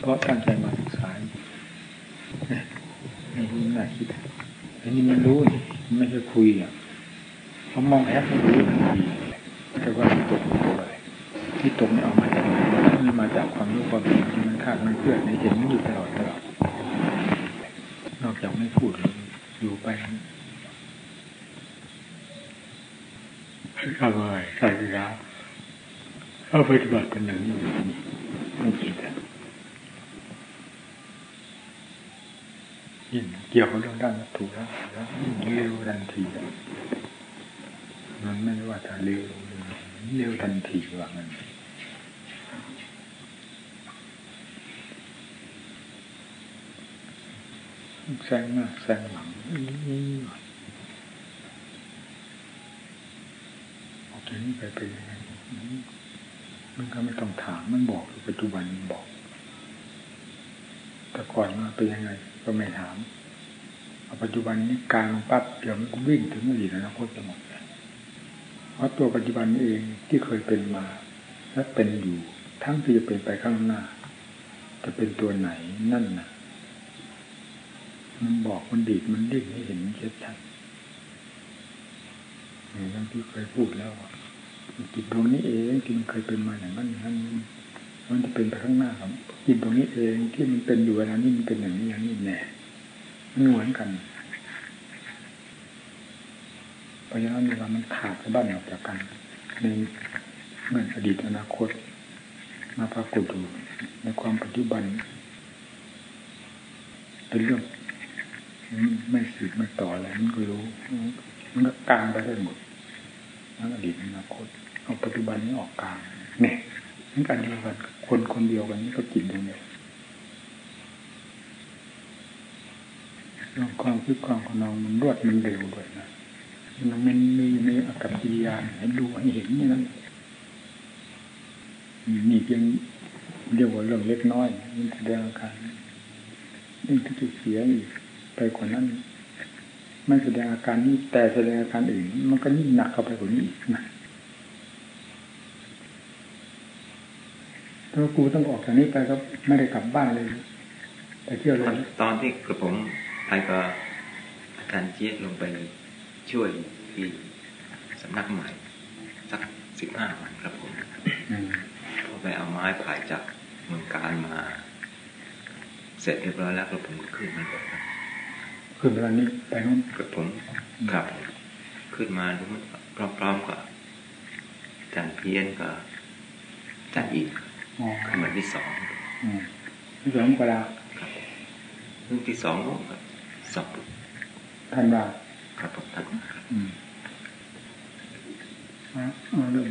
เพราะตั้งใจมาศึกษาไม่รู้น่าคิดอันนี้มันรู้นี่ไม่ใช่คุยอะเขามองแอปมันรู้ทันทีแต่ว่าตกตัวอะไรที่ตกเนี่ยเอามาจากไหนมันมาจากความรู้ความเห็นที่มันคาดมันเคลื่อนในเห็นอยู่ตลอดตลอดนอกจากไม่พูดอยู่ไปทำอะไรใส่ยาเอาปฏิบัติเป็นอย่งนี้ไม่คิดอะ ยิ่งเกี่ยวกับเรื่องด้านวัตถุแล้วยิ่งเร็วทันทีมันไม่ว่าจะเร็วเร็วทันทีว่างั้นแซงหน้าแซงหลังออกจากนี้ไปเป็นยังไงมันก็ไม่ต้องถามมันบอกปัจจุบันมันบอก แต่ก่อนมาเป็นยังไง ก็ไม่ถามปัจจุบันนี้การปั๊บเดี๋ยวมันวิ่งถึงอดีตอนาคตจะหมดเพราะตัวปัจจุบันนี้เองที่เคยเป็นมา และเป็นอยู่ ทั้งที่จะเป็นไปข้างหน้า จะเป็นตัวไหนนั่นนะมันบอกมันดีดมันดิ้นให้เห็นชัดชัดอย่างที่เคยพูดแล้วจิตดวงนี้เองที่มันเคยเป็นมาอย่างนั้นอย่างนั้น มันจะเป็นไปข้างหน้าครับจิตดวงนี้เองที่มันเป็นอยู่เวลานี้มันเป็นอย่างนี้อย่างนี้แน่มันเหมือนกันเพราะฉะนั้นเวลามันขาดกับบ้านออกจากกันในเมื่ออดีตอนาคต มาปรากฏอยู่ในความปัจจุบัน เป็นเรื่องไม่สืบไม่ต่ออะไรมันก็รู้มันก็กลางไปได้หมดทั้งอดีตอนาคตเอาปัจจุบันนี้ออกกลางเนี่ย มันกันเดียวกันคนคนเดียวกันนี่ก็จิตตรงนี้เรื่องความคิดความขนองมันรวดมันเร็วด้วยนะมันมันมีในอากับกิริยาให้ดูให้เห็นนี่นั้นนี่เพียงเรียกว่าเรื่องเล็กน้อยมันแสดงอาการนี่ที่จะเสียอีกไปกว่านั้นไม่แสดงอาการนี้แต่แสดงอาการอื่น มันก็ยิ่งหนักเข้าไปกว่านี้อีกนะ ถ้ากูต้องออกจากนี้ไปก็ไม่ได้กลับบ้านเลยไปเที่ยวเลยตอนที่กระผมไปกับอาจารย์เจี๊ยบลงไปช่วยที่สำนักใหม่สักสิบห้าวันครับผมพอไปเอาไม้ผายจากเมืองการมา เสร็จเรียบร้อยแล้วกระผมขึ้นมาเลยครับขึ้นเวลานี้ไปนู้นกระผมครับ ขึ้นมาพร้อมๆกับอาจารย์เพี้ยนกับอาจารย์อีกอ๋อ ขึ้นมาที่สองอืมที่สองกว่าครับเรื่องที่สองก็ครับสอบท่านว่าครับผมท่านครับอืมเอาเรื่อง